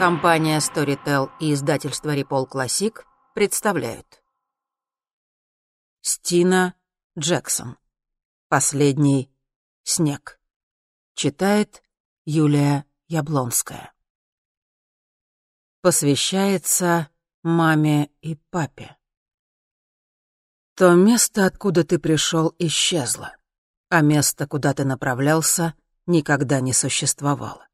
Компания Storytel и издательство Repol Classic представляют. Стина Джексон. Последний снег. Читает Юлия Яблонская. Посвящается маме и папе. То место, откуда ты пришел, исчезло, а место, куда ты направлялся, никогда не существовало.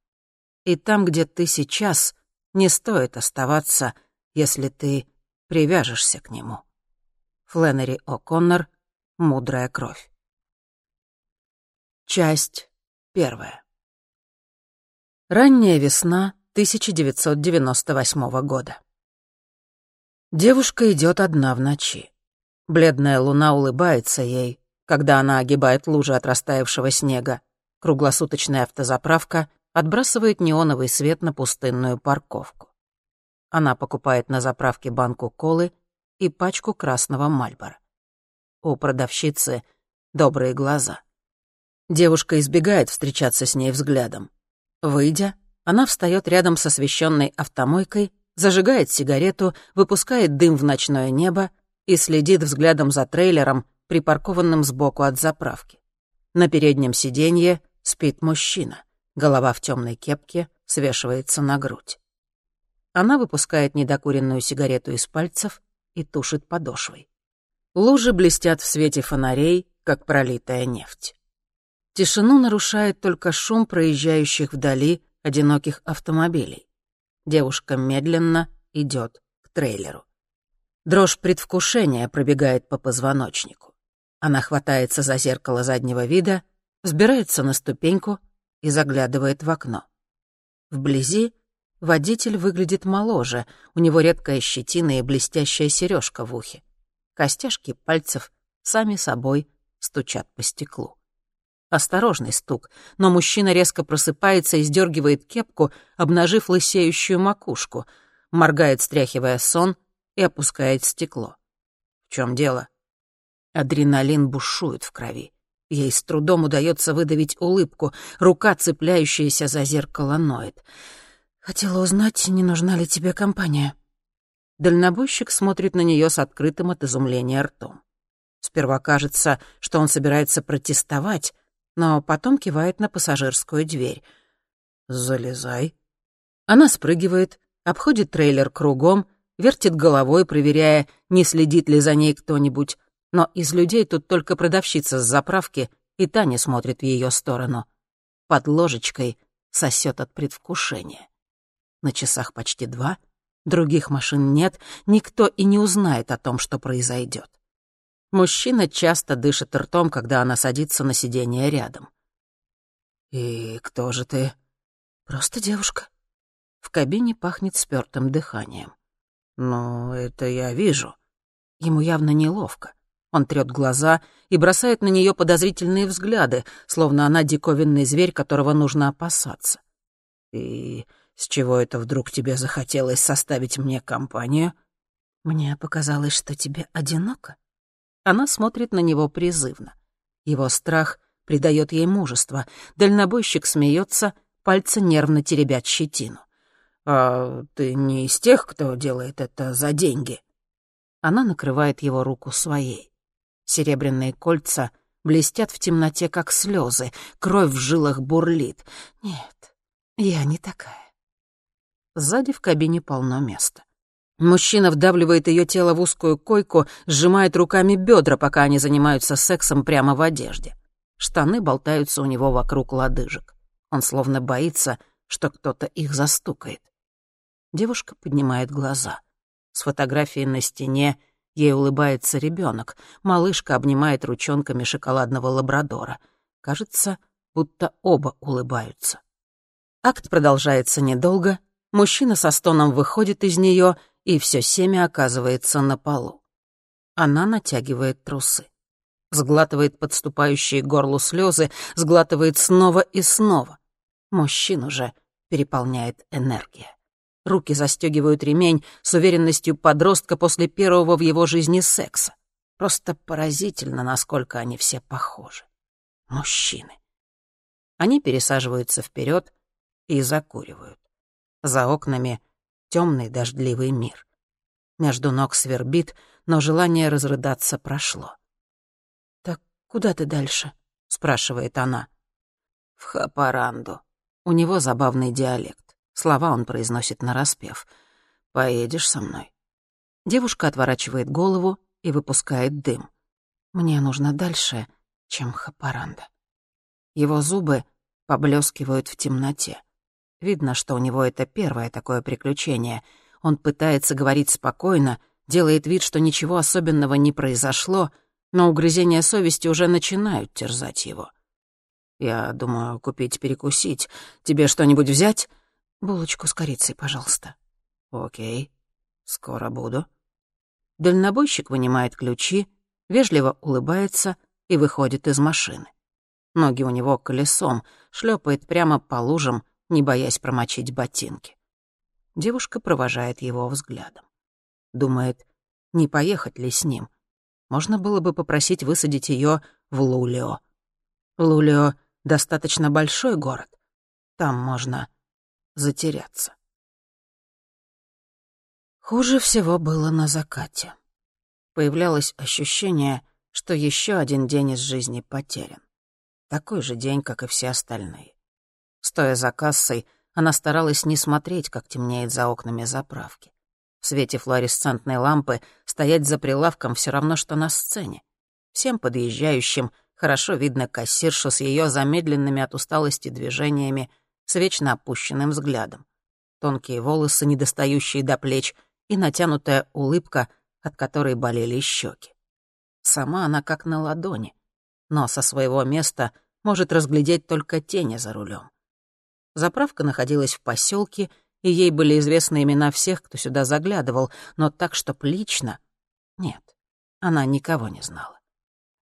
И там, где ты сейчас, не стоит оставаться, если ты привяжешься к нему. Фленнери О'Коннор «Мудрая кровь». Часть первая. Ранняя весна 1998 года. Девушка идет одна в ночи. Бледная луна улыбается ей, когда она огибает лужи от растаявшего снега. Круглосуточная автозаправка отбрасывает неоновый свет на пустынную парковку. Она покупает на заправке банку колы и пачку красного мальбора. У продавщицы добрые глаза. Девушка избегает встречаться с ней взглядом. Выйдя, она встает рядом с освещенной автомойкой, зажигает сигарету, выпускает дым в ночное небо и следит взглядом за трейлером, припаркованным сбоку от заправки. На переднем сиденье спит мужчина. Голова в темной кепке свешивается на грудь. Она выпускает недокуренную сигарету из пальцев и тушит подошвой. Лужи блестят в свете фонарей, как пролитая нефть. Тишину нарушает только шум проезжающих вдали одиноких автомобилей. Девушка медленно идет к трейлеру. Дрожь предвкушения пробегает по позвоночнику. Она хватается за зеркало заднего вида, взбирается на ступеньку и заглядывает в окно. Вблизи водитель выглядит моложе, у него редкая щетина и блестящая сережка в ухе. Костяшки пальцев сами собой стучат по стеклу. Осторожный стук, но мужчина резко просыпается и сдергивает кепку, обнажив лысеющую макушку, моргает, стряхивая сон, и опускает стекло. В чем дело? Адреналин бушует в крови. Ей с трудом удается выдавить улыбку, рука, цепляющаяся за зеркало, ноет. «Хотела узнать, не нужна ли тебе компания?» Дальнобойщик смотрит на нее с открытым от изумления ртом. Сперва кажется, что он собирается протестовать, но потом кивает на пассажирскую дверь. «Залезай». Она спрыгивает, обходит трейлер кругом, вертит головой, проверяя, не следит ли за ней кто-нибудь, но из людей тут только продавщица с заправки, и та не смотрит в ее сторону. Под ложечкой сосет от предвкушения. На часах почти два, других машин нет, никто и не узнает о том, что произойдет. Мужчина часто дышит ртом, когда она садится на сиденье рядом. «И кто же ты?» «Просто девушка». В кабине пахнет спёртым дыханием. «Ну, это я вижу». Ему явно неловко. Он трёт глаза и бросает на неё подозрительные взгляды, словно она диковинный зверь, которого нужно опасаться. «И с чего это вдруг тебе захотелось составить мне компанию?» «Мне показалось, что тебе одиноко». Она смотрит на него призывно. Его страх придает ей мужество. Дальнобойщик смеется, пальцы нервно теребят щетину. «А ты не из тех, кто делает это за деньги?» Она накрывает его руку своей. Серебряные кольца блестят в темноте, как слезы, кровь в жилах бурлит. Нет, я не такая. Сзади в кабине полно места. Мужчина вдавливает ее тело в узкую койку, сжимает руками бедра, пока они занимаются сексом прямо в одежде. Штаны болтаются у него вокруг лодыжек. Он словно боится, что кто-то их застукает. Девушка поднимает глаза. С фотографией на стене Ей улыбается ребенок. Малышка обнимает ручонками шоколадного лабрадора. Кажется, будто оба улыбаются. Акт продолжается недолго. Мужчина со стоном выходит из нее, и все семя оказывается на полу. Она натягивает трусы. Сглатывает подступающие к горлу слезы, сглатывает снова и снова. Мужчину же переполняет энергия. Руки застегивают ремень с уверенностью подростка после первого в его жизни секса. Просто поразительно, насколько они все похожи. Мужчины. Они пересаживаются вперед и закуривают. За окнами темный дождливый мир. Между ног свербит, но желание разрыдаться прошло. «Так куда ты дальше?» — спрашивает она. «В Хапаранду». У него забавный диалект. Слова он произносит нараспев. «Поедешь со мной?» Девушка отворачивает голову и выпускает дым. «Мне нужно дальше, чем Хапаранда». Его зубы поблескивают в темноте. Видно, что у него это первое такое приключение. Он пытается говорить спокойно, делает вид, что ничего особенного не произошло, но угрызения совести уже начинают терзать его. «Я думаю, купить перекусить. Тебе что-нибудь взять?» «Булочку с корицей, пожалуйста». «Окей, скоро буду». Дальнобойщик вынимает ключи, вежливо улыбается и выходит из машины. Ноги у него колесом, шлепает прямо по лужам, не боясь промочить ботинки. Девушка провожает его взглядом. Думает, не поехать ли с ним. Можно было бы попросить высадить ее в Лулио. Лулио — достаточно большой город. Там можно затеряться. Хуже всего было на закате. Появлялось ощущение, что еще один день из жизни потерян. Такой же день, как и все остальные. Стоя за кассой, она старалась не смотреть, как темнеет за окнами заправки. В свете флуоресцентной лампы стоять за прилавком все равно, что на сцене. Всем подъезжающим хорошо видно кассиршу с ее замедленными от усталости движениями, с вечно опущенным взглядом. Тонкие волосы, недостающие до плеч, и натянутая улыбка, от которой болели щеки. Сама она как на ладони, но со своего места может разглядеть только тени за рулем. Заправка находилась в поселке, и ей были известны имена всех, кто сюда заглядывал, но так, чтоб лично... Нет, она никого не знала.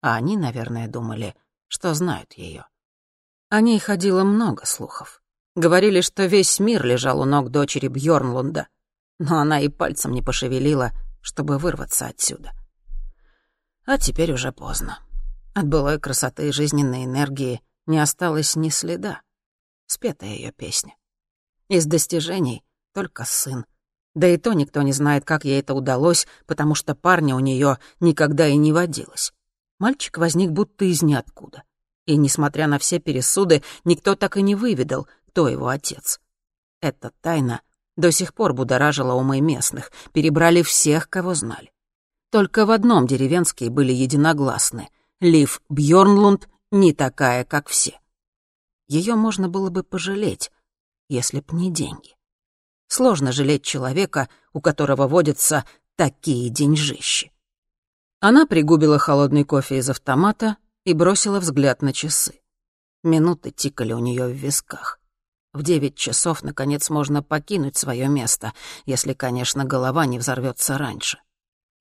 А они, наверное, думали, что знают ее. О ней ходило много слухов. Говорили, что весь мир лежал у ног дочери Бьорнлунда, но она и пальцем не пошевелила, чтобы вырваться отсюда. А теперь уже поздно. От былой красоты и жизненной энергии не осталось ни следа спета ее песня. Из достижений только сын. Да и то никто не знает, как ей это удалось, потому что парня у нее никогда и не водилось. Мальчик возник будто из ниоткуда. И, несмотря на все пересуды, никто так и не выведал, кто его отец. Эта тайна до сих пор будоражила умы местных, перебрали всех, кого знали. Только в одном деревенские были единогласны. Лив Бьорнлунд не такая, как все ее можно было бы пожалеть, если б не деньги. Сложно жалеть человека, у которого водятся такие деньжищи. Она пригубила холодный кофе из автомата и бросила взгляд на часы. Минуты тикали у нее в висках. В девять часов, наконец, можно покинуть свое место, если, конечно, голова не взорвется раньше.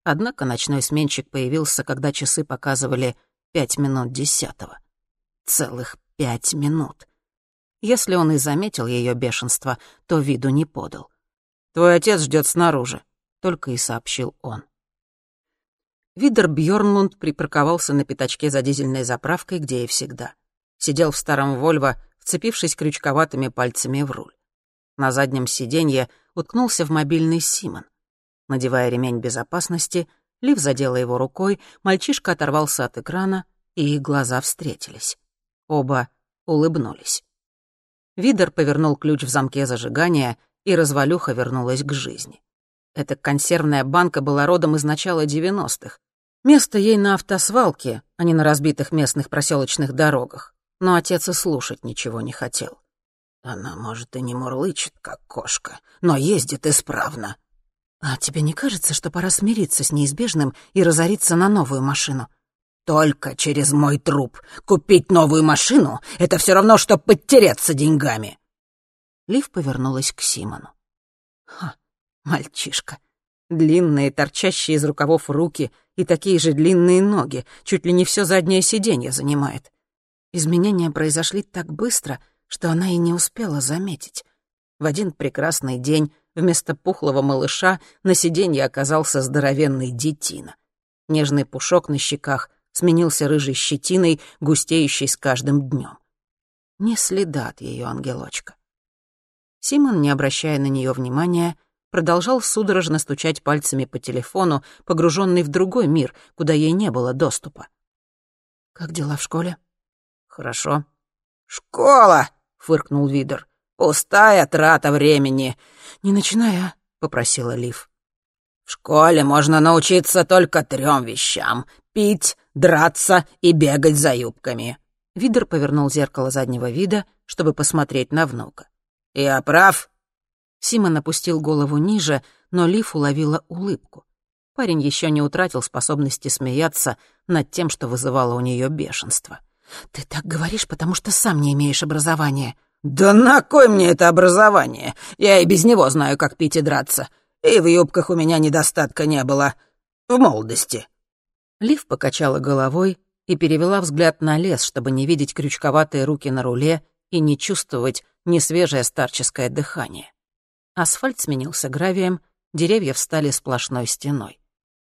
Однако ночной сменщик появился, когда часы показывали пять минут десятого. Целых Пять минут. Если он и заметил ее бешенство, то виду не подал. «Твой отец ждет снаружи», — только и сообщил он. Видер Бьорнлунд припарковался на пятачке за дизельной заправкой, где и всегда. Сидел в старом «Вольво», вцепившись крючковатыми пальцами в руль. На заднем сиденье уткнулся в мобильный Симон. Надевая ремень безопасности, Лив задела его рукой, мальчишка оторвался от экрана, и их глаза встретились. Оба улыбнулись. Видер повернул ключ в замке зажигания, и развалюха вернулась к жизни. Эта консервная банка была родом из начала 90-х. Место ей на автосвалке, а не на разбитых местных проселочных дорогах. Но отец и слушать ничего не хотел. Она, может, и не мурлычет, как кошка, но ездит исправно. А тебе не кажется, что пора смириться с неизбежным и разориться на новую машину? Только через мой труп. Купить новую машину — это все равно, что подтереться деньгами. Лив повернулась к Симону. Ха, мальчишка. Длинные, торчащие из рукавов руки и такие же длинные ноги, чуть ли не все заднее сиденье занимает. Изменения произошли так быстро, что она и не успела заметить. В один прекрасный день вместо пухлого малыша на сиденье оказался здоровенный детина. Нежный пушок на щеках сменился рыжей щетиной, густеющей с каждым днем. Ни следа от ее ангелочка. Симон, не обращая на нее внимания, продолжал судорожно стучать пальцами по телефону, погруженный в другой мир, куда ей не было доступа. «Как дела в школе?» «Хорошо». «Школа!» — фыркнул Видер. «Пустая трата времени». «Не начинай, а?» — попросила Лив. «В школе можно научиться только трем вещам — пить, драться и бегать за юбками». Видер повернул зеркало заднего вида, чтобы посмотреть на внука. «Я прав?» Симон опустил голову ниже, но Лив уловила улыбку. Парень еще не утратил способности смеяться над тем, что вызывало у нее бешенство. «Ты так говоришь, потому что сам не имеешь образования». «Да на кой мне это образование? Я и без него знаю, как пить и драться. И в юбках у меня недостатка не было. В молодости». Лив покачала головой и перевела взгляд на лес, чтобы не видеть крючковатые руки на руле и не чувствовать несвежее старческое дыхание. Асфальт сменился гравием, деревья встали сплошной стеной.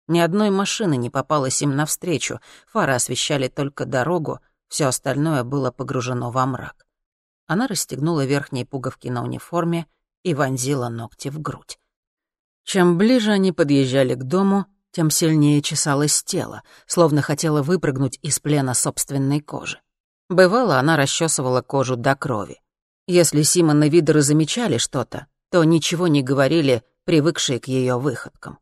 Ни одной машины не попалось им навстречу, фары освещали только дорогу, все остальное было погружено во мрак. Она расстегнула верхние пуговки на униформе и вонзила ногти в грудь. Чем ближе они подъезжали к дому, тем сильнее чесалось тело, словно хотела выпрыгнуть из плена собственной кожи. Бывало, она расчесывала кожу до крови. Если Симон и Видеры замечали что-то, то ничего не говорили, привыкшие к ее выходкам.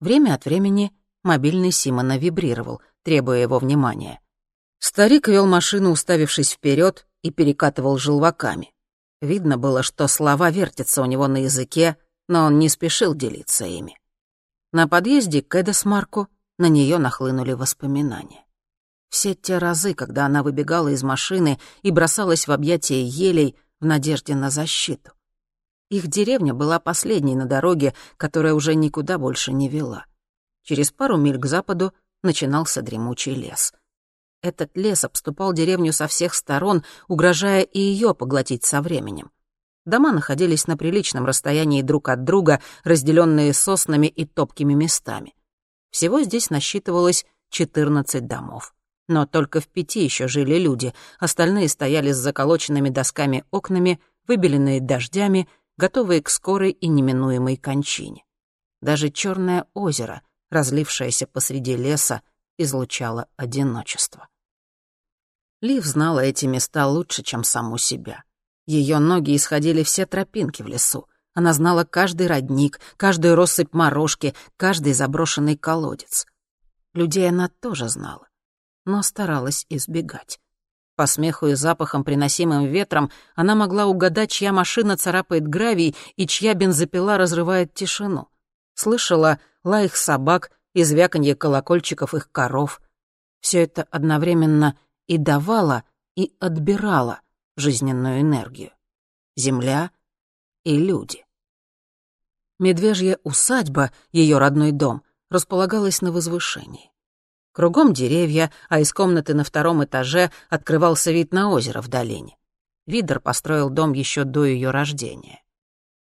Время от времени мобильный Симона вибрировал, требуя его внимания. Старик вел машину, уставившись вперед, и перекатывал желваками. Видно было, что слова вертятся у него на языке, но он не спешил делиться ими. На подъезде к Эдесмарку на нее нахлынули воспоминания. Все те разы, когда она выбегала из машины и бросалась в объятия елей в надежде на защиту. Их деревня была последней на дороге, которая уже никуда больше не вела. Через пару миль к западу начинался дремучий лес. Этот лес обступал деревню со всех сторон, угрожая и ее поглотить со временем. Дома находились на приличном расстоянии друг от друга, разделенные соснами и топкими местами. Всего здесь насчитывалось 14 домов. Но только в пяти еще жили люди, остальные стояли с заколоченными досками окнами, выбеленные дождями — готовые к скорой и неминуемой кончине. Даже черное озеро, разлившееся посреди леса, излучало одиночество. Лив знала эти места лучше, чем саму себя. Ее ноги исходили все тропинки в лесу. Она знала каждый родник, каждую россыпь морожки, каждый заброшенный колодец. Людей она тоже знала, но старалась избегать. По смеху и запахам, приносимым ветром, она могла угадать, чья машина царапает гравий и чья бензопила разрывает тишину. Слышала лай их собак и звяканье колокольчиков их коров. Все это одновременно и давало, и отбирало жизненную энергию. Земля и люди. Медвежья усадьба, ее родной дом, располагалась на возвышении. Кругом деревья, а из комнаты на втором этаже открывался вид на озеро в долине. Видер построил дом еще до ее рождения.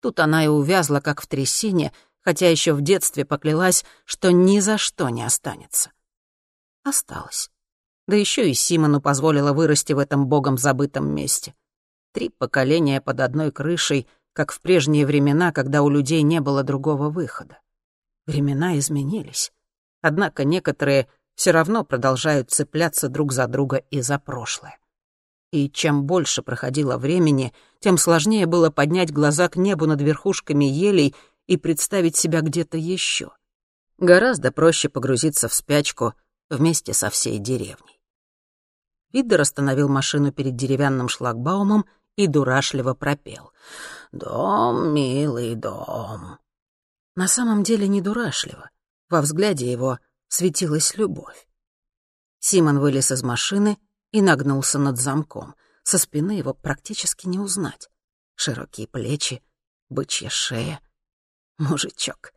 Тут она и увязла, как в трясине, хотя еще в детстве поклялась, что ни за что не останется. Осталось. Да еще и Симону позволила вырасти в этом богом забытом месте. Три поколения под одной крышей, как в прежние времена, когда у людей не было другого выхода. Времена изменились. Однако некоторые все равно продолжают цепляться друг за друга и за прошлое. И чем больше проходило времени, тем сложнее было поднять глаза к небу над верхушками елей и представить себя где-то еще. Гораздо проще погрузиться в спячку вместе со всей деревней. Виддер остановил машину перед деревянным шлагбаумом и дурашливо пропел. «Дом, милый дом». На самом деле не дурашливо. Во взгляде его светилась любовь. Симон вылез из машины и нагнулся над замком. Со спины его практически не узнать. Широкие плечи, бычья шея. Мужичок.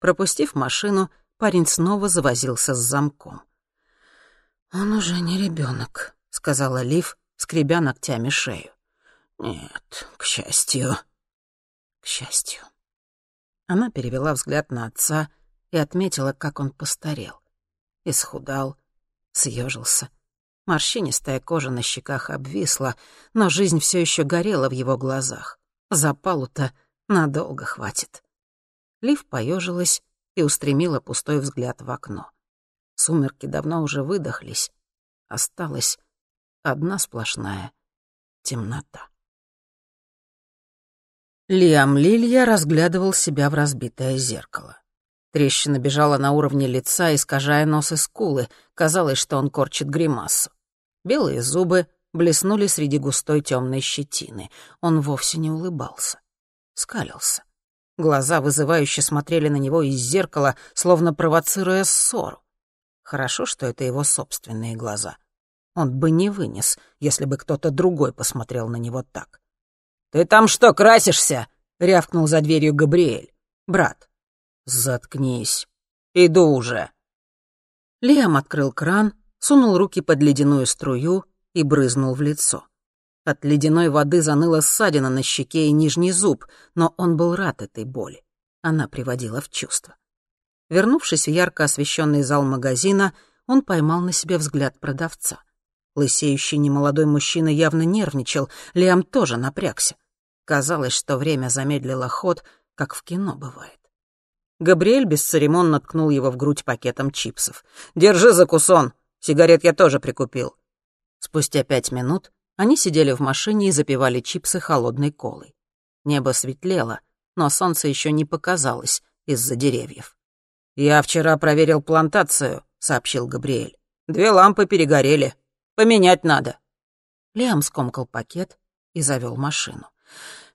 Пропустив машину, парень снова завозился с замком. «Он уже не ребенок, сказала Лив, скребя ногтями шею. «Нет, к счастью». «К счастью». Она перевела взгляд на отца и отметила, как он постарел. Исхудал, съежился. Морщинистая кожа на щеках обвисла, но жизнь все еще горела в его глазах. Запалу-то надолго хватит. Лив поежилась и устремила пустой взгляд в окно. Сумерки давно уже выдохлись. Осталась одна сплошная темнота. Лиам Лилья разглядывал себя в разбитое зеркало. Трещина бежала на уровне лица, искажая нос и скулы. Казалось, что он корчит гримасу. Белые зубы блеснули среди густой темной щетины. Он вовсе не улыбался. Скалился. Глаза вызывающе смотрели на него из зеркала, словно провоцируя ссору. Хорошо, что это его собственные глаза. Он бы не вынес, если бы кто-то другой посмотрел на него так. «Ты там что, красишься?» — рявкнул за дверью Габриэль. «Брат». «Заткнись. Иду уже». Лиам открыл кран, сунул руки под ледяную струю и брызнул в лицо. От ледяной воды заныла ссадина на щеке и нижний зуб, но он был рад этой боли. Она приводила в чувство. Вернувшись в ярко освещенный зал магазина, он поймал на себе взгляд продавца. Лысеющий немолодой мужчина явно нервничал, Лиам тоже напрягся. Казалось, что время замедлило ход, как в кино бывает. Габриэль бесцеремонно ткнул его в грудь пакетом чипсов. «Держи закусон! Сигарет я тоже прикупил». Спустя пять минут они сидели в машине и запивали чипсы холодной колой. Небо светлело, но солнце еще не показалось из-за деревьев. «Я вчера проверил плантацию», — сообщил Габриэль. «Две лампы перегорели. Поменять надо». Лиам скомкал пакет и завел машину.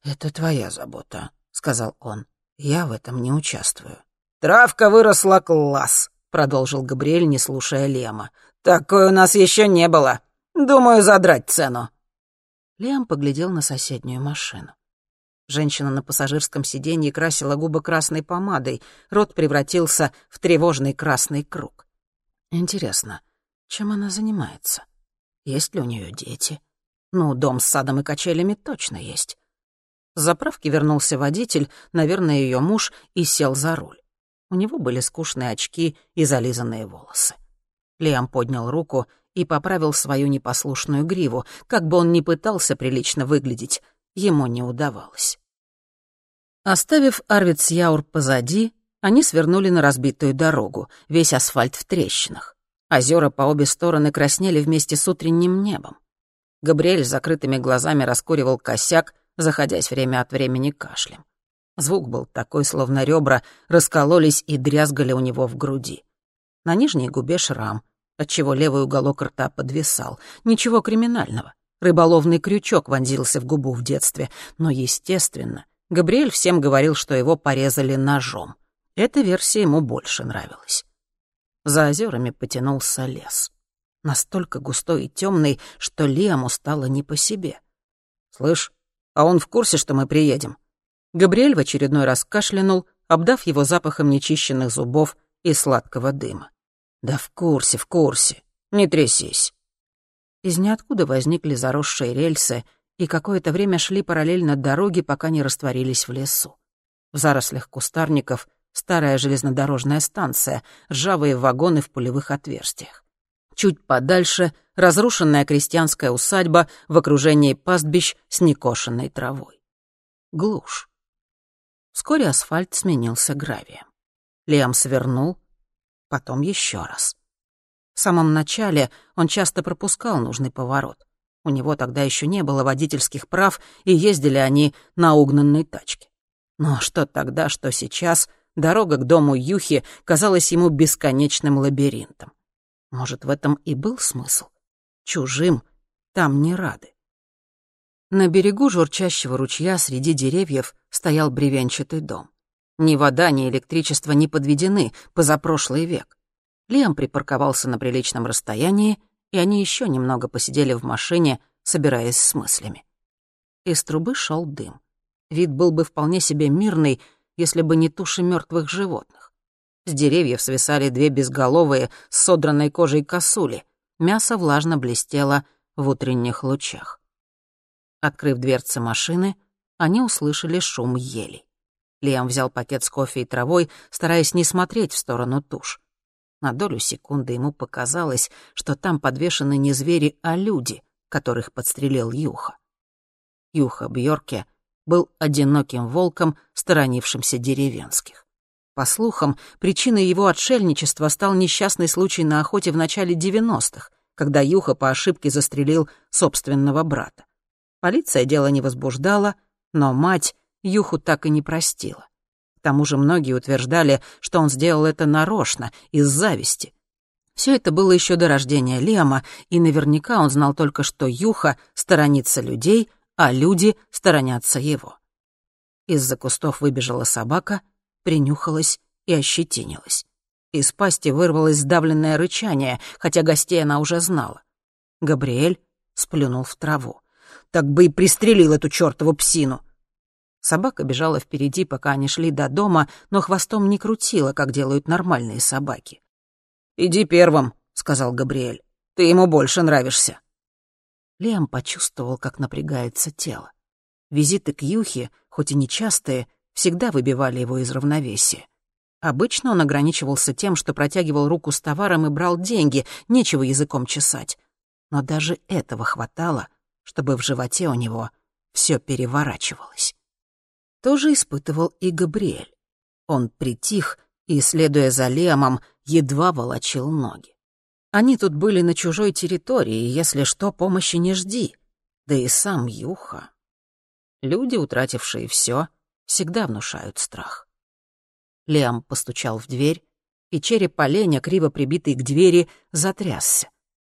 «Это твоя забота», — сказал он. «Я в этом не участвую». «Травка выросла класс», — продолжил Габриэль, не слушая Лема. «Такой у нас еще не было. Думаю, задрать цену». Лиам поглядел на соседнюю машину. Женщина на пассажирском сиденье красила губы красной помадой, рот превратился в тревожный красный круг. Интересно, чем она занимается? Есть ли у нее дети? Ну, дом с садом и качелями точно есть. С заправки вернулся водитель, наверное, ее муж, и сел за руль. У него были скучные очки и зализанные волосы. Лиам поднял руку и поправил свою непослушную гриву, как бы он ни пытался прилично выглядеть, ему не удавалось. Оставив Арвицяур позади, они свернули на разбитую дорогу, весь асфальт в трещинах. Озера по обе стороны краснели вместе с утренним небом. Габриэль с закрытыми глазами раскуривал косяк, заходясь время от времени кашлем. Звук был такой, словно ребра раскололись и дрязгали у него в груди. На нижней губе шрам, отчего левый уголок рта подвисал. Ничего криминального. Рыболовный крючок вонзился в губу в детстве. Но, естественно, Габриэль всем говорил, что его порезали ножом. Эта версия ему больше нравилась. За озерами потянулся лес. Настолько густой и темный, что Лиаму стало не по себе. «Слышь, а он в курсе, что мы приедем?» Габриэль в очередной раз кашлянул, обдав его запахом нечищенных зубов и сладкого дыма. «Да в курсе, в курсе. Не трясись». Из ниоткуда возникли заросшие рельсы и какое-то время шли параллельно дороге, пока не растворились в лесу. В зарослях кустарников Старая железнодорожная станция, ржавые вагоны в пулевых отверстиях. Чуть подальше — разрушенная крестьянская усадьба в окружении пастбищ с некошенной травой. Глушь. Вскоре асфальт сменился гравием. Лиам свернул, потом еще раз. В самом начале он часто пропускал нужный поворот. У него тогда еще не было водительских прав, и ездили они на угнанной тачке. Но что тогда, что сейчас — Дорога к дому Юхи казалась ему бесконечным лабиринтом. Может, в этом и был смысл? Чужим там не рады. На берегу журчащего ручья среди деревьев стоял бревенчатый дом. Ни вода, ни электричество не подведены, позапрошлый век. Лиам припарковался на приличном расстоянии, и они еще немного посидели в машине, собираясь с мыслями. Из трубы шел дым. Вид был бы вполне себе мирный, если бы не туши мертвых животных. С деревьев свисали две безголовые с содранной кожей косули. Мясо влажно блестело в утренних лучах. Открыв дверцы машины, они услышали шум ели. Лиам взял пакет с кофе и травой, стараясь не смотреть в сторону туш. На долю секунды ему показалось, что там подвешены не звери, а люди, которых подстрелил Юха. Юха Бьорке был одиноким волком, сторонившимся деревенских. По слухам, причиной его отшельничества стал несчастный случай на охоте в начале 90-х, когда Юха по ошибке застрелил собственного брата. Полиция дело не возбуждала, но мать Юху так и не простила. К тому же многие утверждали, что он сделал это нарочно, из зависти. Все это было еще до рождения Лема, и наверняка он знал только, что Юха сторонится людей, а люди сторонятся его. Из-за кустов выбежала собака, принюхалась и ощетинилась. Из пасти вырвалось сдавленное рычание, хотя гостей она уже знала. Габриэль сплюнул в траву. «Так бы и пристрелил эту чертову псину!» Собака бежала впереди, пока они шли до дома, но хвостом не крутила, как делают нормальные собаки. «Иди первым», — сказал Габриэль. «Ты ему больше нравишься». Лиам почувствовал, как напрягается тело. Визиты к Юхе, хоть и нечастые, всегда выбивали его из равновесия. Обычно он ограничивался тем, что протягивал руку с товаром и брал деньги, нечего языком чесать. Но даже этого хватало, чтобы в животе у него все переворачивалось. То же испытывал и Габриэль. Он притих и, следуя за Лемом, едва волочил ноги. Они тут были на чужой территории, если что, помощи не жди. Да и сам Юха. Люди, утратившие все, всегда внушают страх. Лиам постучал в дверь, и череп оленя, криво прибитый к двери, затрясся.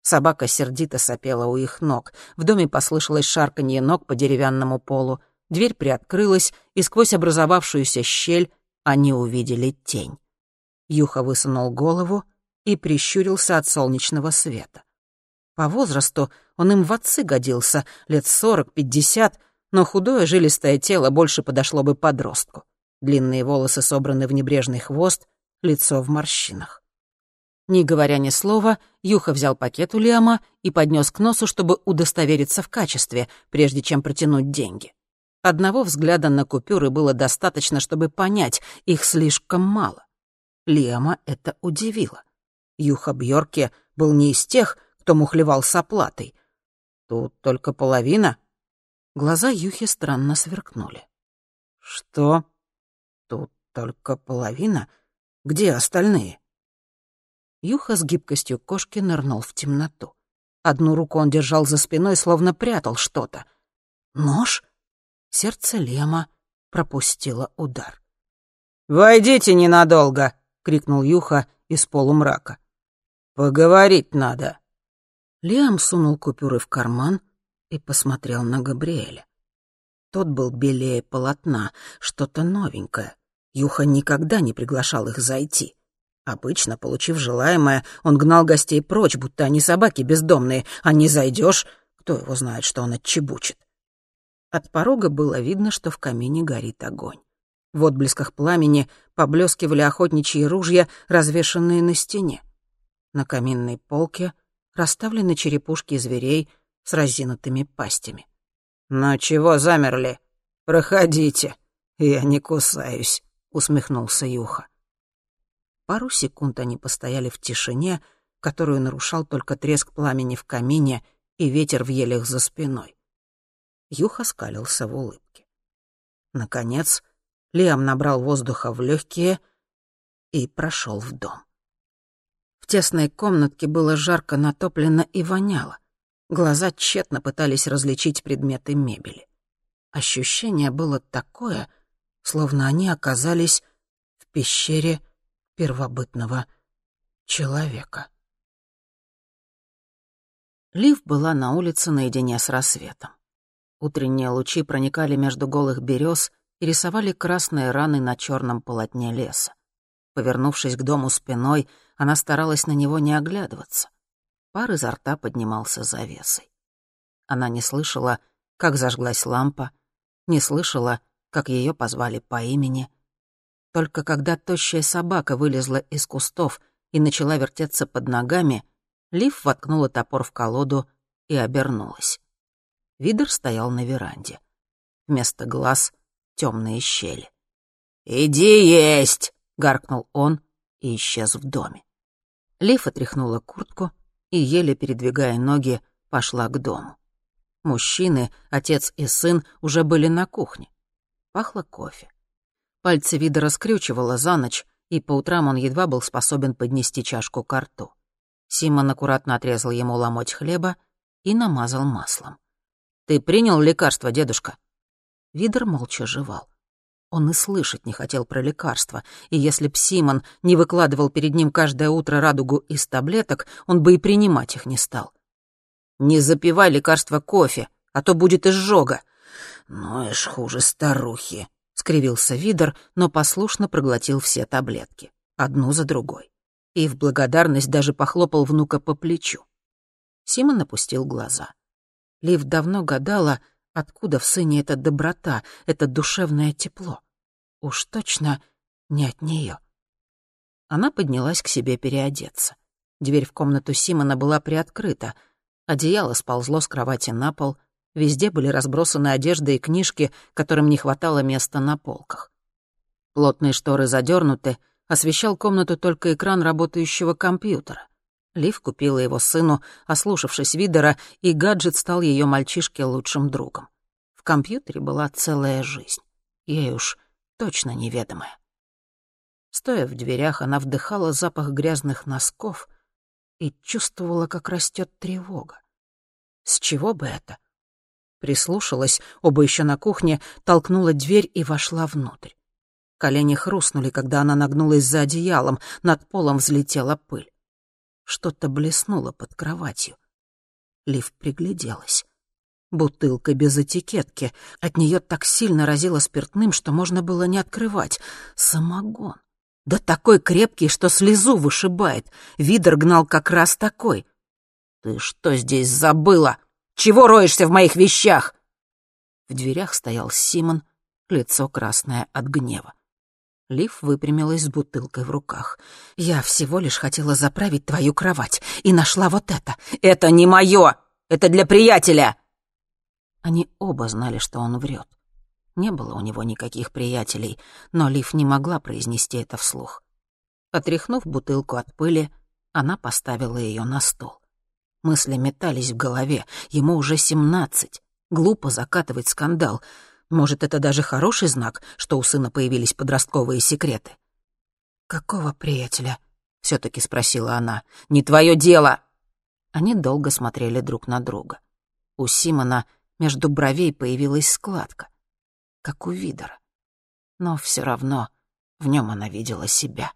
Собака сердито сопела у их ног. В доме послышалось шарканье ног по деревянному полу. Дверь приоткрылась, и сквозь образовавшуюся щель они увидели тень. Юха высунул голову и прищурился от солнечного света. По возрасту он им в отцы годился, лет сорок-пятьдесят, но худое жилистое тело больше подошло бы подростку. Длинные волосы собраны в небрежный хвост, лицо в морщинах. Не говоря ни слова, Юха взял пакет у Лиама и поднес к носу, чтобы удостовериться в качестве, прежде чем протянуть деньги. Одного взгляда на купюры было достаточно, чтобы понять, их слишком мало. Лиама это удивило. Юха Бьорке был не из тех, кто мухлевал с оплатой. Тут только половина. Глаза Юхи странно сверкнули. «Что? Тут только половина? Где остальные?» Юха с гибкостью кошки нырнул в темноту. Одну руку он держал за спиной, словно прятал что-то. «Нож?» Сердце Лема пропустило удар. «Войдите ненадолго!» — крикнул Юха из полумрака. «Поговорить надо». Лиам сунул купюры в карман и посмотрел на Габриэля. Тот был белее полотна, что-то новенькое. Юха никогда не приглашал их зайти. Обычно, получив желаемое, он гнал гостей прочь, будто они собаки бездомные, а не зайдешь, кто его знает, что он отчебучит. От порога было видно, что в камине горит огонь. В отблесках пламени поблескивали охотничьи ружья, развешанные на стене. На каминной полке расставлены черепушки зверей с разинутыми пастями. «Ну чего замерли? Проходите, я не кусаюсь», — усмехнулся Юха. Пару секунд они постояли в тишине, которую нарушал только треск пламени в камине и ветер в елях за спиной. Юха скалился в улыбке. Наконец, Лиам набрал воздуха в легкие и прошел в дом. В тесной комнатке было жарко натоплено и воняло. Глаза тщетно пытались различить предметы мебели. Ощущение было такое, словно они оказались в пещере первобытного человека. Лив была на улице наедине с рассветом. Утренние лучи проникали между голых берез и рисовали красные раны на черном полотне леса. Повернувшись к дому спиной, она старалась на него не оглядываться. Пар изо рта поднимался завесой. Она не слышала, как зажглась лампа, не слышала, как ее позвали по имени. Только когда тощая собака вылезла из кустов и начала вертеться под ногами, Лив воткнула топор в колоду и обернулась. Видер стоял на веранде. Вместо глаз — темные щели. «Иди есть!» — гаркнул он и исчез в доме. Лиф отряхнула куртку и, еле передвигая ноги, пошла к дому. Мужчины, отец и сын, уже были на кухне. Пахло кофе. Пальцы вида раскрючивало за ночь, и по утрам он едва был способен поднести чашку к рту. Симон аккуратно отрезал ему ломоть хлеба и намазал маслом. «Ты принял лекарство, дедушка?» Видер молча жевал. Он и слышать не хотел про лекарства, и если б Симон не выкладывал перед ним каждое утро радугу из таблеток, он бы и принимать их не стал. «Не запивай лекарства кофе, а то будет изжога». «Ну, эш хуже старухи», — скривился Видер, но послушно проглотил все таблетки, одну за другой. И в благодарность даже похлопал внука по плечу. Симон опустил глаза. Лив давно гадала, откуда в сыне эта доброта, это душевное тепло. Уж точно не от нее. Она поднялась к себе переодеться. Дверь в комнату Симона была приоткрыта. Одеяло сползло с кровати на пол. Везде были разбросаны одежда и книжки, которым не хватало места на полках. Плотные шторы задернуты, освещал комнату только экран работающего компьютера. Лив купила его сыну, ослушавшись Видера, и гаджет стал ее мальчишке лучшим другом. В компьютере была целая жизнь. Ей уж точно неведомая. Стоя в дверях, она вдыхала запах грязных носков и чувствовала, как растет тревога. С чего бы это? Прислушалась, оба еще на кухне, толкнула дверь и вошла внутрь. Колени хрустнули, когда она нагнулась за одеялом, над полом взлетела пыль. Что-то блеснуло под кроватью. Лив пригляделась. Бутылка без этикетки. От нее так сильно разило спиртным, что можно было не открывать. Самогон. Да такой крепкий, что слезу вышибает. Видер гнал как раз такой. «Ты что здесь забыла? Чего роешься в моих вещах?» В дверях стоял Симон, лицо красное от гнева. Лив выпрямилась с бутылкой в руках. «Я всего лишь хотела заправить твою кровать и нашла вот это. Это не мое! Это для приятеля!» Они оба знали, что он врет. Не было у него никаких приятелей, но Лив не могла произнести это вслух. Отряхнув бутылку от пыли, она поставила ее на стол. Мысли метались в голове. Ему уже семнадцать. Глупо закатывать скандал — может, это даже хороший знак, что у сына появились подростковые секреты? «Какого приятеля?» — все-таки спросила она. «Не твое дело!» Они долго смотрели друг на друга. У Симона между бровей появилась складка, как у Видера. Но все равно в нем она видела себя.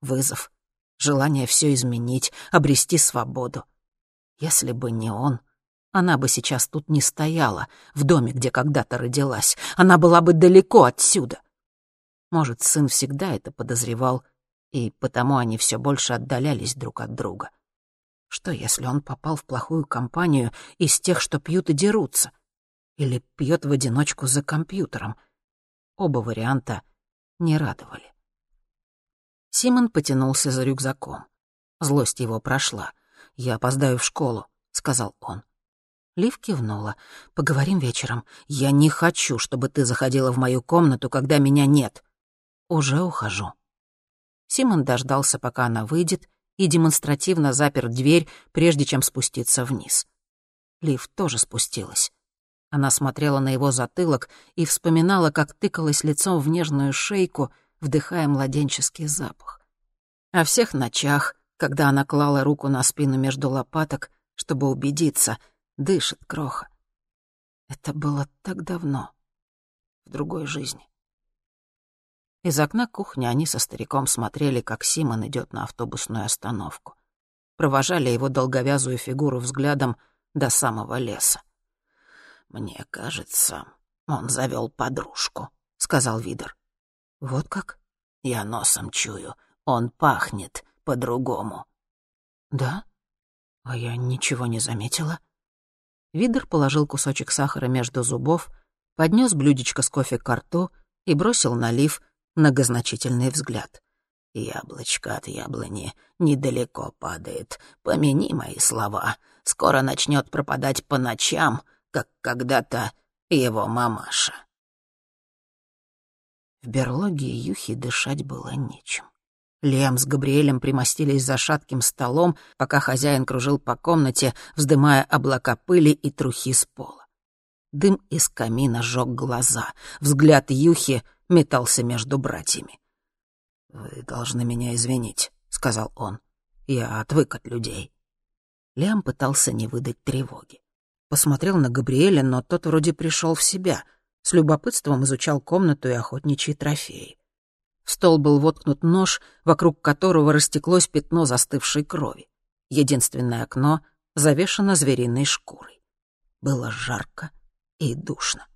Вызов, желание все изменить, обрести свободу. Если бы не он, она бы сейчас тут не стояла, в доме, где когда-то родилась. Она была бы далеко отсюда. Может, сын всегда это подозревал, и потому они все больше отдалялись друг от друга. Что, если он попал в плохую компанию из тех, что пьют и дерутся? Или пьет в одиночку за компьютером? Оба варианта не радовали. Симон потянулся за рюкзаком. Злость его прошла. «Я опоздаю в школу», — сказал он. Лив кивнула. «Поговорим вечером. Я не хочу, чтобы ты заходила в мою комнату, когда меня нет. Уже ухожу». Симон дождался, пока она выйдет, и демонстративно запер дверь, прежде чем спуститься вниз. Лив тоже спустилась. Она смотрела на его затылок и вспоминала, как тыкалась лицом в нежную шейку, вдыхая младенческий запах. О всех ночах, когда она клала руку на спину между лопаток, чтобы убедиться — дышит кроха. Это было так давно, в другой жизни. Из окна кухни они со стариком смотрели, как Симон идет на автобусную остановку. Провожали его долговязую фигуру взглядом до самого леса. «Мне кажется, он завел подружку», — сказал Видер. «Вот как?» «Я носом чую. Он пахнет по-другому». «Да? А я ничего не заметила». Видер положил кусочек сахара между зубов, поднес блюдечко с кофе к рту и бросил на Лив многозначительный взгляд. «Яблочко от яблони недалеко падает. Помяни мои слова. Скоро начнет пропадать по ночам, как когда-то его мамаша». В берлоге Юхи дышать было нечем. Лем с Габриэлем примостились за шатким столом, пока хозяин кружил по комнате, вздымая облака пыли и трухи с пола. Дым из камина жёг глаза. Взгляд Юхи метался между братьями. «Вы должны меня извинить», — сказал он. «Я отвык от людей». Лиам пытался не выдать тревоги. Посмотрел на Габриэля, но тот вроде пришел в себя. С любопытством изучал комнату и охотничьи трофеи. В стол был воткнут нож, вокруг которого растеклось пятно застывшей крови. Единственное окно завешено звериной шкурой. Было жарко и душно.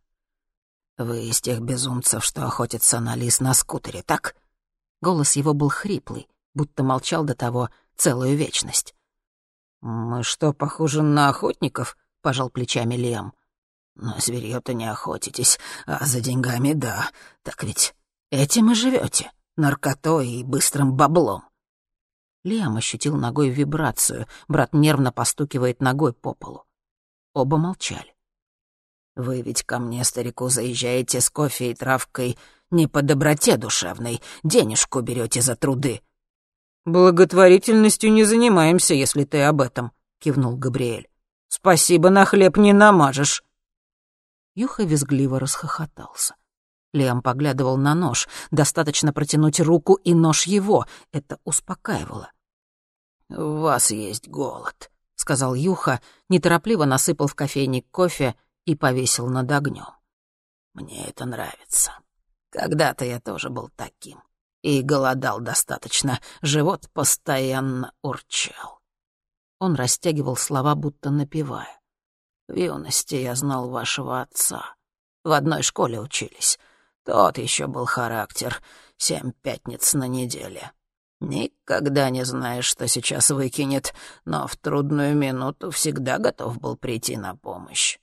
«Вы из тех безумцев, что охотятся на лис на скутере, так?» Голос его был хриплый, будто молчал до того целую вечность. «Мы что, похожи на охотников?» — пожал плечами Лем. «На зверьё-то не охотитесь, а за деньгами — да. Так ведь этим и живете, наркотой и быстрым баблом». Лиам ощутил ногой вибрацию, брат нервно постукивает ногой по полу. Оба молчали. «Вы ведь ко мне, старику, заезжаете с кофе и травкой не по доброте душевной, денежку берете за труды». «Благотворительностью не занимаемся, если ты об этом», — кивнул Габриэль. «Спасибо, на хлеб не намажешь». Юха визгливо расхохотался. Лиам поглядывал на нож. Достаточно протянуть руку, и нож его. Это успокаивало. «У вас есть голод», — сказал Юха, неторопливо насыпал в кофейник кофе и повесил над огнем. «Мне это нравится. Когда-то я тоже был таким. И голодал достаточно, живот постоянно урчал». Он растягивал слова, будто напевая. В юности я знал вашего отца. В одной школе учились. Тот еще был характер. Семь пятниц на неделе. Никогда не знаешь, что сейчас выкинет, но в трудную минуту всегда готов был прийти на помощь.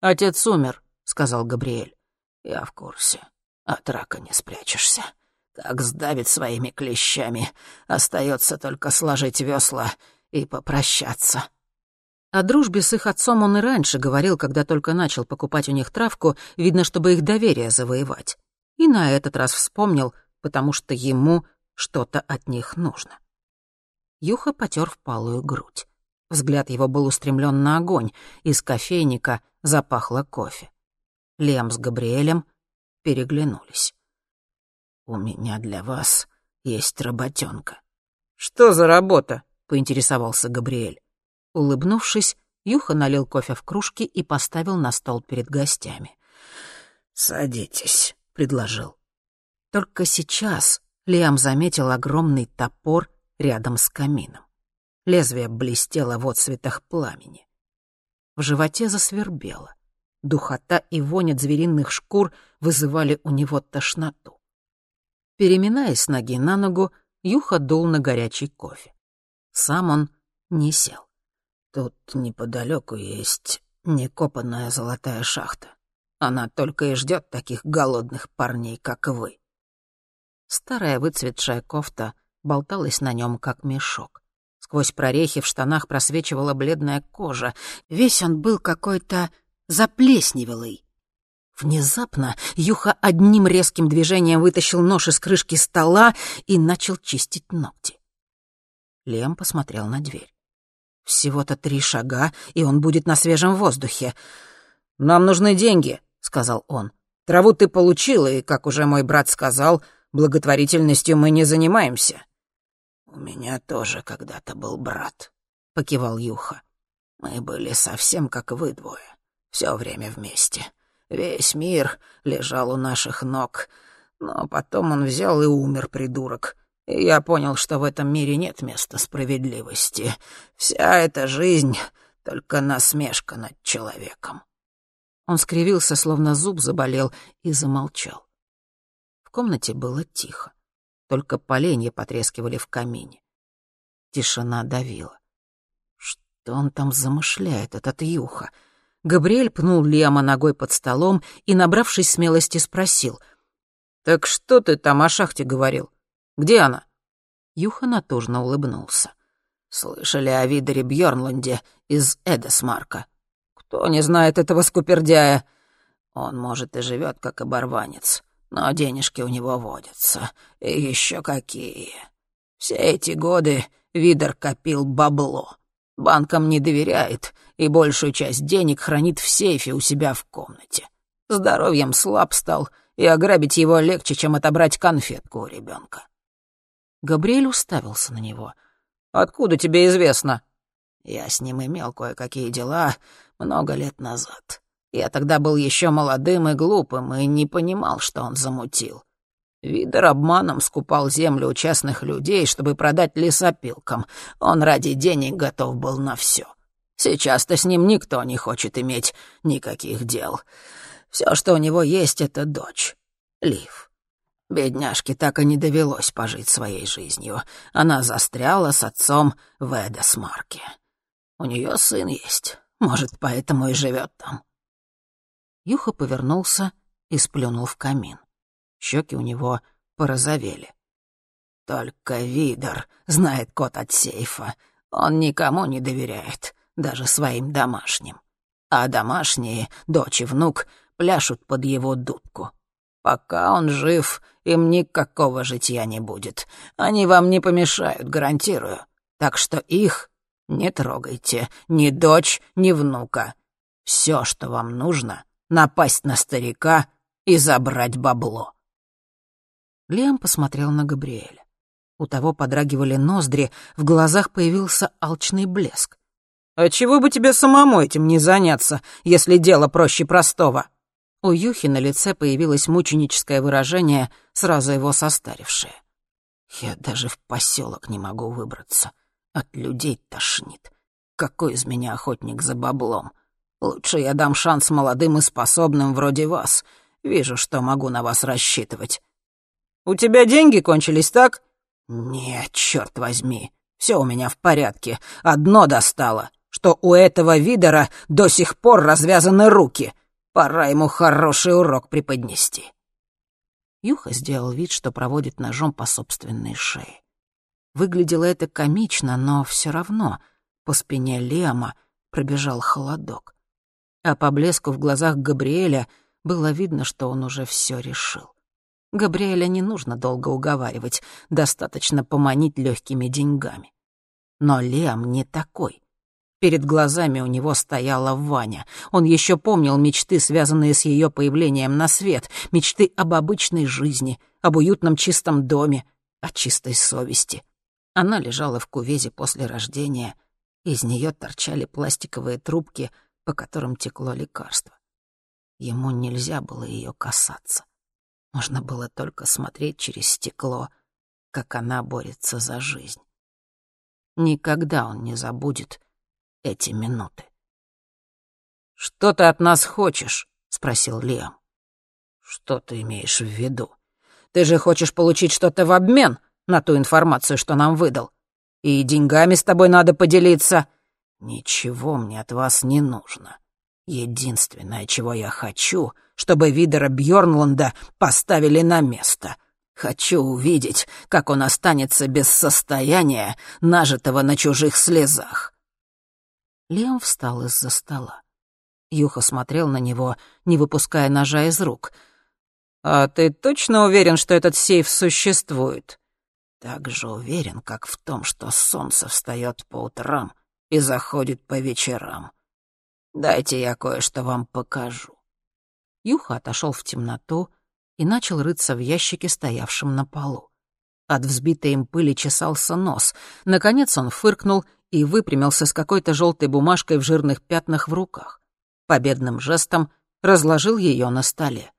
«Отец умер», — сказал Габриэль. «Я в курсе. От рака не спрячешься. Как сдавит своими клещами. Остается только сложить весла и попрощаться». О дружбе с их отцом он и раньше говорил, когда только начал покупать у них травку, видно, чтобы их доверие завоевать. И на этот раз вспомнил, потому что ему что-то от них нужно. Юха потер впалую грудь. Взгляд его был устремлен на огонь, из кофейника запахло кофе. Лем с Габриэлем переглянулись. «У меня для вас есть работенка». «Что за работа?» — поинтересовался Габриэль. Улыбнувшись, Юха налил кофе в кружки и поставил на стол перед гостями. «Садитесь», — предложил. Только сейчас Лиам заметил огромный топор рядом с камином. Лезвие блестело в отсветах пламени. В животе засвербело. Духота и вонь от звериных шкур вызывали у него тошноту. Переминаясь ноги на ногу, Юха дул на горячий кофе. Сам он не сел. Тут неподалеку есть некопанная золотая шахта. Она только и ждет таких голодных парней, как вы. Старая выцветшая кофта болталась на нем, как мешок. Сквозь прорехи в штанах просвечивала бледная кожа. Весь он был какой-то заплесневелый. Внезапно Юха одним резким движением вытащил нож из крышки стола и начал чистить ногти. Лем посмотрел на дверь. Всего-то три шага, и он будет на свежем воздухе. «Нам нужны деньги», — сказал он. «Траву ты получил, и, как уже мой брат сказал, благотворительностью мы не занимаемся». «У меня тоже когда-то был брат», — покивал Юха. «Мы были совсем как вы двое, все время вместе. Весь мир лежал у наших ног, но потом он взял и умер, придурок, и я понял, что в этом мире нет места справедливости. Вся эта жизнь — только насмешка над человеком». Он скривился, словно зуб заболел, и замолчал. В комнате было тихо. Только поленья потрескивали в камине. Тишина давила. Что он там замышляет, этот Юха? Габриэль пнул Лиама ногой под столом и, набравшись смелости, спросил. «Так что ты там о шахте говорил? Где она?» Юха натужно улыбнулся. «Слышали о Видере Бьёрнлунде из Эдесмарка?» «Кто не знает этого скупердяя?» «Он, может, и живет как оборванец, но денежки у него водятся. И еще какие. Все эти годы Видер копил бабло. Банкам не доверяет и большую часть денег хранит в сейфе у себя в комнате. Здоровьем слаб стал, и ограбить его легче, чем отобрать конфетку у ребенка. Габриэль уставился на него. «Откуда тебе известно?» Я с ним имел кое-какие дела много лет назад. Я тогда был еще молодым и глупым и не понимал, что он замутил. Видер обманом скупал землю у частных людей, чтобы продать лесопилкам. Он ради денег готов был на все. Сейчас-то с ним никто не хочет иметь никаких дел. Все, что у него есть, — это дочь, Лив. Бедняжке так и не довелось пожить своей жизнью. Она застряла с отцом в Эдесмарке. У нее сын есть, может, поэтому и живет там. Юха повернулся и сплюнул в камин. Щеки у него порозовели. Только Видер знает код от сейфа. Он никому не доверяет, даже своим домашним. А домашние, дочь и внук, пляшут под его дудку. Пока он жив, им никакого житья не будет. Они вам не помешают, гарантирую. Так что их не трогайте, ни дочь, ни внука. Все, что вам нужно, напасть на старика и забрать бабло. Лиам посмотрел на Габриэля. У того подрагивали ноздри, в глазах появился алчный блеск. «А чего бы тебе самому этим не заняться, если дело проще простого?» У Юхи на лице появилось мученическое выражение, сразу его состарившее. «Я даже в поселок не могу выбраться. От людей тошнит. Какой из меня охотник за баблом? Лучше я дам шанс молодым и способным вроде вас. Вижу, что могу на вас рассчитывать». «У тебя деньги кончились, так?» «Нет, черт возьми. Все у меня в порядке. Одно достало, что у этого видора до сих пор развязаны руки». Пора ему хороший урок преподнести. Юха сделал вид, что проводит ножом по собственной шее. Выглядело это комично, но все равно по спине Лема пробежал холодок. А по блеску в глазах Габриэля было видно, что он уже все решил. Габриэля не нужно долго уговаривать, достаточно поманить легкими деньгами. Но Лем не такой. Перед глазами у него стояла Ваня. Он еще помнил мечты, связанные с ее появлением на свет, мечты об обычной жизни, об уютном чистом доме, о чистой совести. Она лежала в кувезе после рождения, из нее торчали пластиковые трубки, по которым текло лекарство. Ему нельзя было ее касаться. Можно было только смотреть через стекло, как она борется за жизнь. Никогда он не забудет, эти минуты. «Что ты от нас хочешь?» — спросил Лиам. «Что ты имеешь в виду? Ты же хочешь получить что-то в обмен на ту информацию, что нам выдал. И деньгами с тобой надо поделиться». «Ничего мне от вас не нужно. Единственное, чего я хочу, чтобы Видера Бьорнланда поставили на место. Хочу увидеть, как он останется без состояния, нажитого на чужих слезах. Лем встал из-за стола. Юха смотрел на него, не выпуская ножа из рук. «А ты точно уверен, что этот сейф существует?» «Так же уверен, как в том, что солнце встает по утрам и заходит по вечерам. Дайте я кое-что вам покажу». Юха отошел в темноту и начал рыться в ящике, стоявшем на полу. От взбитой им пыли чесался нос. Наконец он фыркнул и выпрямился с какой-то желтой бумажкой в жирных пятнах в руках. Победным жестом разложил ее на столе.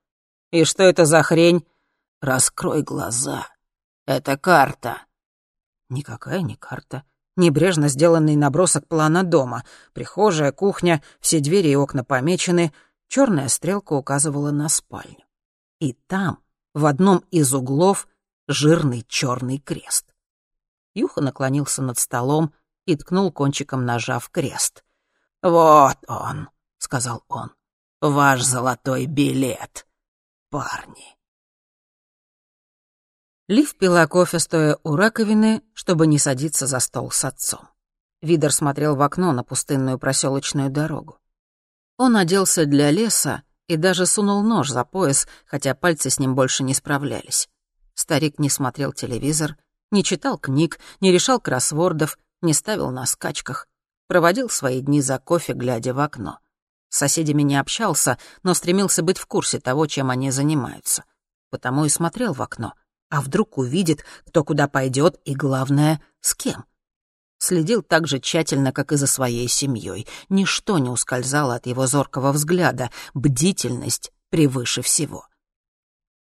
«И что это за хрень?» «Раскрой глаза. Это карта». Никакая не карта. Небрежно сделанный набросок плана дома. Прихожая, кухня, все двери и окна помечены. Черная стрелка указывала на спальню. И там, в одном из углов, жирный черный крест. Юха наклонился над столом, и ткнул кончиком ножа в крест. «Вот он», — сказал он, — «ваш золотой билет, парни». Лив пила кофе, стоя у раковины, чтобы не садиться за стол с отцом. Видер смотрел в окно на пустынную проселочную дорогу. Он оделся для леса и даже сунул нож за пояс, хотя пальцы с ним больше не справлялись. Старик не смотрел телевизор, не читал книг, не решал кроссвордов, не ставил на скачках. Проводил свои дни за кофе, глядя в окно. С соседями не общался, но стремился быть в курсе того, чем они занимаются. Потому и смотрел в окно. А вдруг увидит, кто куда пойдет и, главное, с кем. Следил так же тщательно, как и за своей семьей. Ничто не ускользало от его зоркого взгляда. Бдительность превыше всего.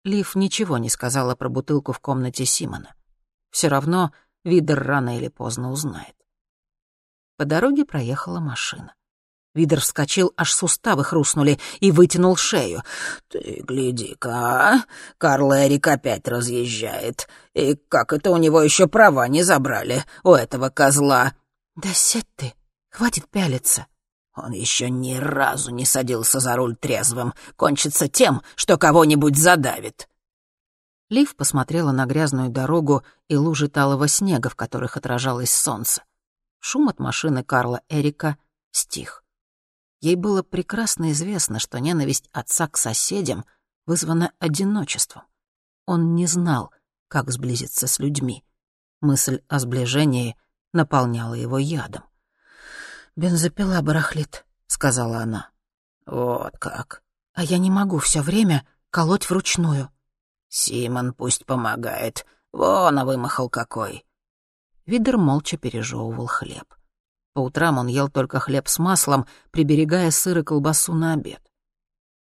Лив ничего не сказала про бутылку в комнате Симона. Все равно Видер рано или поздно узнает. По дороге проехала машина. Видер вскочил, аж суставы хрустнули, и вытянул шею. «Ты гляди-ка? Карл Эрик опять разъезжает. И как это у него еще права не забрали, у этого козла?» «Да сядь ты, хватит пялиться». Он еще ни разу не садился за руль трезвым. Кончится тем, что кого-нибудь задавит. Лив посмотрела на грязную дорогу и лужи талого снега, в которых отражалось солнце. Шум от машины Карла Эрика стих. Ей было прекрасно известно, что ненависть отца к соседям вызвана одиночеством. Он не знал, как сблизиться с людьми. Мысль о сближении наполняла его ядом. «Бензопила барахлит», — сказала она. «Вот как». «А я не могу все время колоть вручную». «Симон пусть помогает. Вон, а вымахал какой». Видер молча пережевывал хлеб. По утрам он ел только хлеб с маслом, приберегая сыр и колбасу на обед.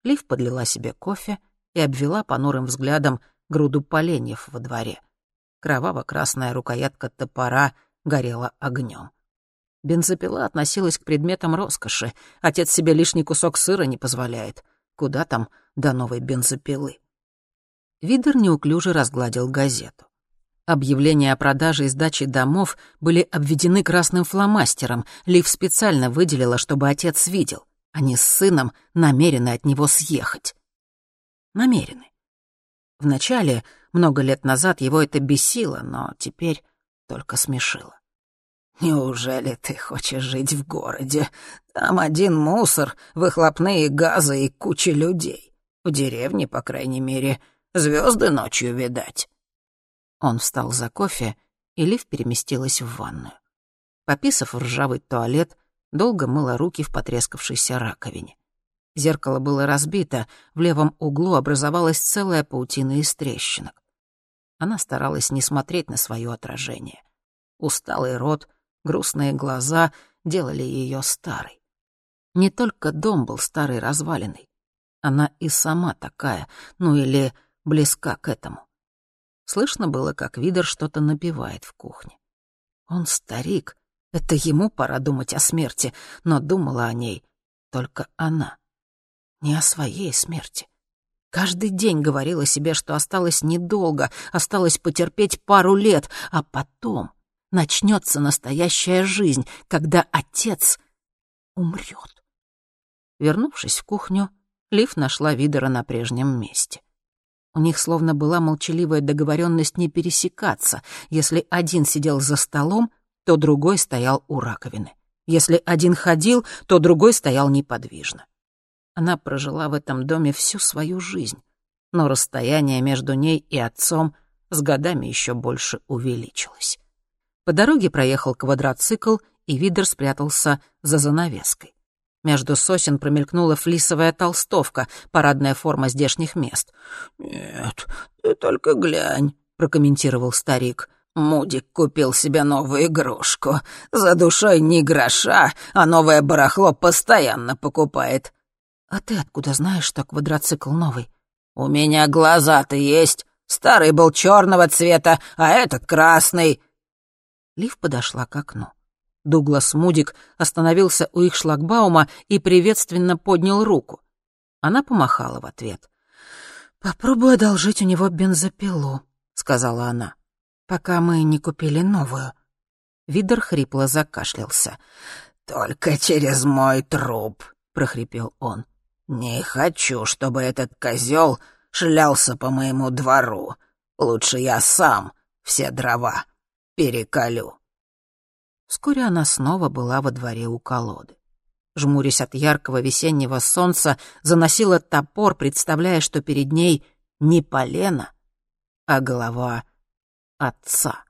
Лив подлила себе кофе и обвела понурым взглядом груду поленьев во дворе. Кроваво-красная рукоятка топора горела огнем. Бензопила относилась к предметам роскоши. Отец себе лишний кусок сыра не позволяет. Куда там до новой бензопилы? Видер неуклюже разгладил газету. Объявления о продаже и сдаче домов были обведены красным фломастером. Лив специально выделила, чтобы отец видел. Они с сыном намерены от него съехать. Намерены. Вначале, много лет назад, его это бесило, но теперь только смешило. «Неужели ты хочешь жить в городе? Там один мусор, выхлопные газы и куча людей. В деревне, по крайней мере, звезды ночью видать». Он встал за кофе, и Лив переместилась в ванную. Пописав в ржавый туалет, долго мыла руки в потрескавшейся раковине. Зеркало было разбито, в левом углу образовалась целая паутина из трещинок. Она старалась не смотреть на свое отражение. Усталый рот — грустные глаза делали ее старой. Не только дом был старый разваленный. Она и сама такая, ну или близка к этому. Слышно было, как Видер что-то напевает в кухне. Он старик, это ему пора думать о смерти, но думала о ней только она. Не о своей смерти. Каждый день говорила себе, что осталось недолго, осталось потерпеть пару лет, а потом начнется настоящая жизнь, когда отец умрет. Вернувшись в кухню, Лив нашла Видера на прежнем месте. У них словно была молчаливая договоренность не пересекаться. Если один сидел за столом, то другой стоял у раковины. Если один ходил, то другой стоял неподвижно. Она прожила в этом доме всю свою жизнь, но расстояние между ней и отцом с годами еще больше увеличилось. По дороге проехал квадроцикл, и Видер спрятался за занавеской. Между сосен промелькнула флисовая толстовка, парадная форма здешних мест. «Нет, ты только глянь», — прокомментировал старик. «Мудик купил себе новую игрушку. За душой ни гроша, а новое барахло постоянно покупает». «А ты откуда знаешь, что квадроцикл новый?» «У меня глаза-то есть. Старый был черного цвета, а этот красный. Лив подошла к окну. Дуглас Мудик остановился у их шлагбаума и приветственно поднял руку. Она помахала в ответ. «Попробую одолжить у него бензопилу», — сказала она, «пока мы не купили новую». Видер хрипло закашлялся. «Только через мой труп», — прохрипел он. «Не хочу, чтобы этот козел шлялся по моему двору. Лучше я сам все дрова перекалю». Вскоре она снова была во дворе у колоды. Жмурясь от яркого весеннего солнца, заносила топор, представляя, что перед ней не полено, а голова отца.